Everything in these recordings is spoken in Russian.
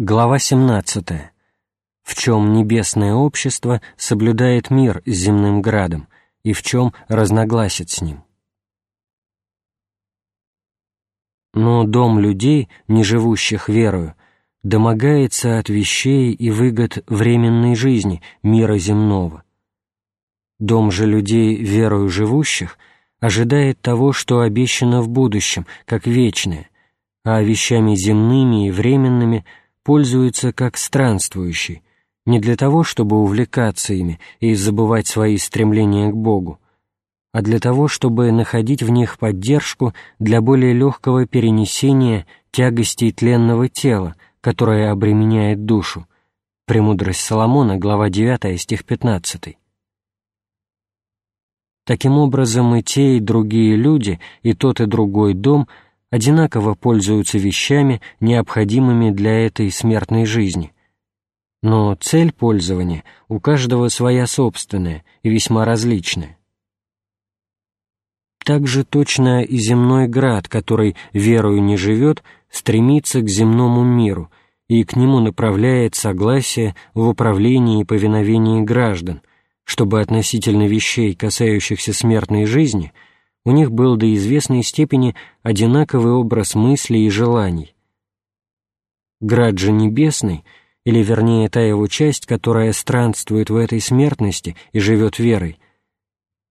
Глава 17. В чем небесное общество соблюдает мир с земным градом и в чем разногласит с ним. Но дом людей, не живущих верою, домогается от вещей и выгод временной жизни, мира земного. Дом же людей, верою живущих, ожидает того, что обещано в будущем, как вечное, а вещами земными и временными – пользуется как странствующий, не для того, чтобы увлекаться ими и забывать свои стремления к Богу, а для того, чтобы находить в них поддержку для более легкого перенесения тягостей тленного тела, которое обременяет душу. Премудрость Соломона, глава 9, стих 15. Таким образом, и те, и другие люди, и тот, и другой дом — одинаково пользуются вещами, необходимыми для этой смертной жизни. Но цель пользования у каждого своя собственная и весьма различная. Так же точно и земной град, который верою не живет, стремится к земному миру и к нему направляет согласие в управлении и повиновении граждан, чтобы относительно вещей, касающихся смертной жизни – у них был до известной степени одинаковый образ мыслей и желаний. Град же небесный, или вернее та его часть, которая странствует в этой смертности и живет верой,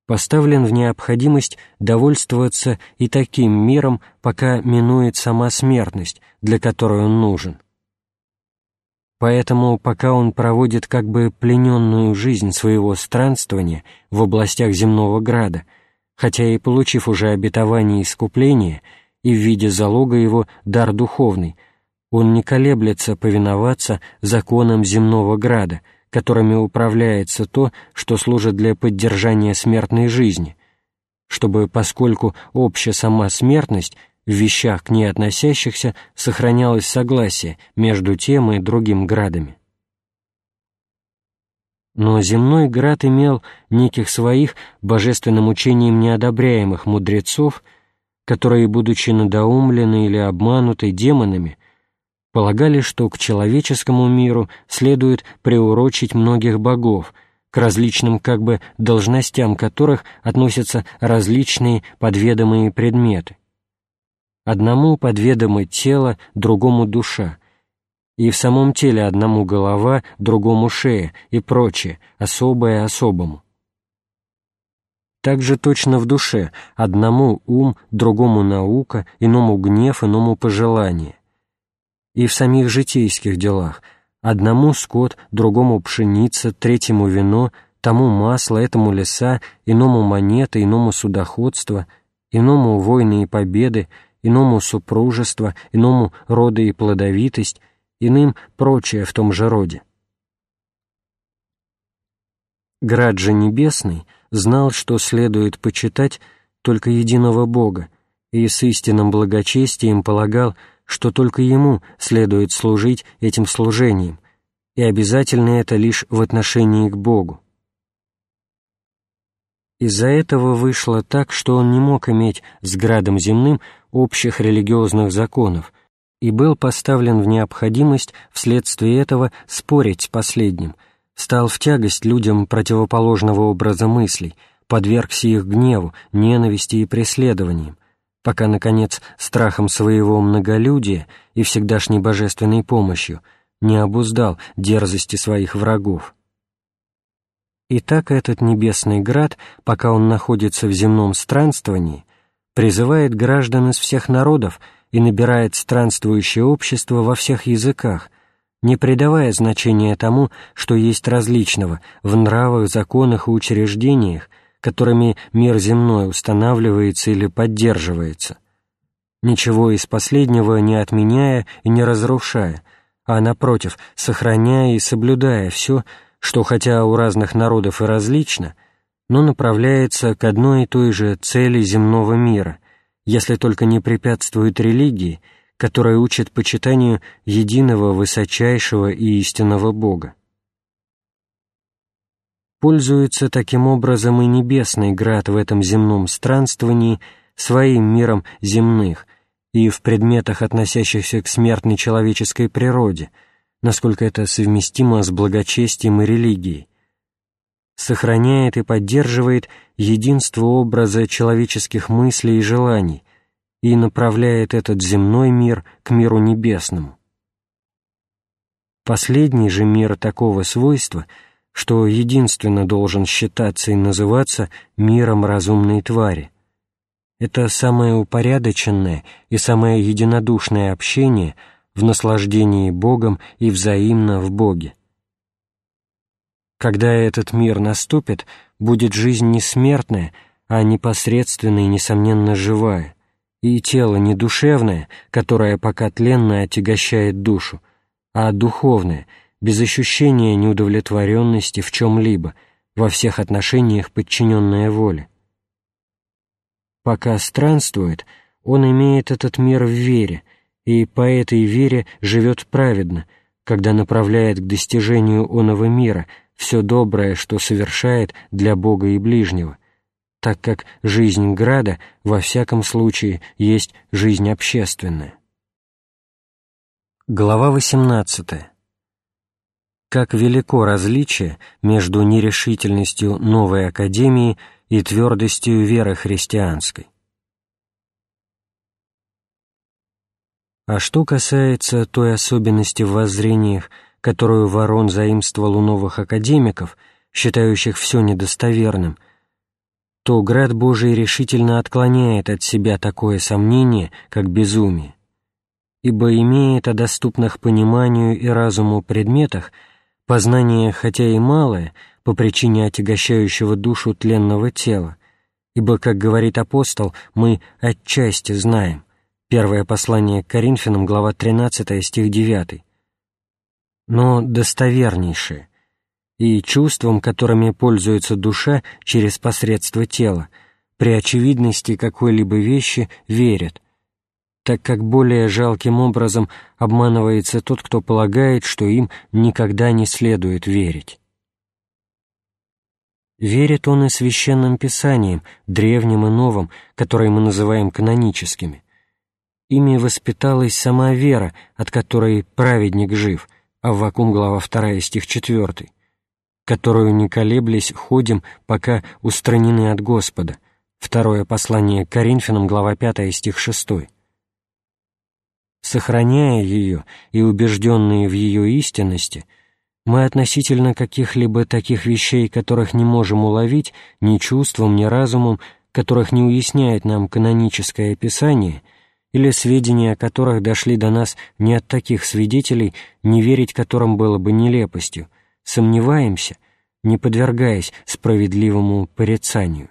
поставлен в необходимость довольствоваться и таким миром, пока минует сама смертность, для которой он нужен. Поэтому, пока он проводит как бы плененную жизнь своего странствования в областях земного града – хотя и получив уже обетование искупления и в виде залога его дар духовный, он не колеблется повиноваться законам земного града, которыми управляется то, что служит для поддержания смертной жизни, чтобы, поскольку общая сама смертность в вещах к ней относящихся сохранялось согласие между тем и другим градами. Но земной град имел неких своих божественным учением неодобряемых мудрецов, которые, будучи надоумлены или обмануты демонами, полагали, что к человеческому миру следует приурочить многих богов, к различным как бы должностям которых относятся различные подведомые предметы. Одному подведомо тело, другому душа, и в самом теле одному голова, другому шея и прочее, особое особому. Также точно в душе одному ум, другому наука, иному гнев, иному пожелание. И в самих житейских делах одному скот, другому пшеница, третьему вино, тому масло, этому леса, иному монета, иному судоходство, иному войны и победы, иному супружество, иному роды и плодовитость, иным прочее в том же роде. Град же Небесный знал, что следует почитать только единого Бога, и с истинным благочестием полагал, что только Ему следует служить этим служением, и обязательно это лишь в отношении к Богу. Из-за этого вышло так, что он не мог иметь с градом земным общих религиозных законов, и был поставлен в необходимость вследствие этого спорить с последним, стал в тягость людям противоположного образа мыслей, подвергся их гневу, ненависти и преследованиям, пока, наконец, страхом своего многолюдия и всегдашней божественной помощью не обуздал дерзости своих врагов. И так этот небесный град, пока он находится в земном странствовании, призывает граждан из всех народов и набирает странствующее общество во всех языках, не придавая значения тому, что есть различного в нравах, законах и учреждениях, которыми мир земной устанавливается или поддерживается, ничего из последнего не отменяя и не разрушая, а, напротив, сохраняя и соблюдая все, что хотя у разных народов и различно, но направляется к одной и той же цели земного мира — если только не препятствует религии, которая учит почитанию единого высочайшего и истинного Бога. Пользуется таким образом и небесный град в этом земном странствовании своим миром земных и в предметах, относящихся к смертной человеческой природе, насколько это совместимо с благочестием и религией, сохраняет и поддерживает единство образа человеческих мыслей и желаний и направляет этот земной мир к миру небесному. Последний же мир такого свойства, что единственно должен считаться и называться миром разумной твари. Это самое упорядоченное и самое единодушное общение в наслаждении Богом и взаимно в Боге. Когда этот мир наступит, будет жизнь не смертная, а непосредственная и, несомненно, живая, и тело не душевное, которое пока тленно отягощает душу, а духовное, без ощущения неудовлетворенности в чем-либо, во всех отношениях подчиненное воле. Пока странствует, он имеет этот мир в вере, и по этой вере живет праведно, когда направляет к достижению оного мира — все доброе, что совершает для Бога и ближнего, так как жизнь града во всяком случае есть жизнь общественная. Глава 18. Как велико различие между нерешительностью новой академии и твердостью веры христианской. А что касается той особенности в воззрениях, которую Ворон заимствовал у новых академиков, считающих все недостоверным, то град Божий решительно отклоняет от себя такое сомнение, как безумие, ибо имеет о доступных пониманию и разуму предметах познание хотя и малое, по причине отягощающего душу тленного тела, ибо, как говорит апостол, мы отчасти знаем. Первое послание к Коринфянам, глава 13, стих 9 но достовернейшее, и чувством, которыми пользуется душа через посредство тела, при очевидности какой-либо вещи верят, так как более жалким образом обманывается тот, кто полагает, что им никогда не следует верить. Верит он и священным писаниям, древним и новым, которые мы называем каноническими. Ими воспиталась сама вера, от которой праведник жив — Аввакум, глава 2, стих 4, которую, не колеблясь, ходим, пока устранены от Господа. Второе послание к Коринфянам, глава 5, стих 6. Сохраняя ее и убежденные в ее истинности, мы относительно каких-либо таких вещей, которых не можем уловить ни чувством, ни разумом, которых не уясняет нам каноническое описание — или сведения о которых дошли до нас не от таких свидетелей, не верить которым было бы нелепостью, сомневаемся, не подвергаясь справедливому порицанию.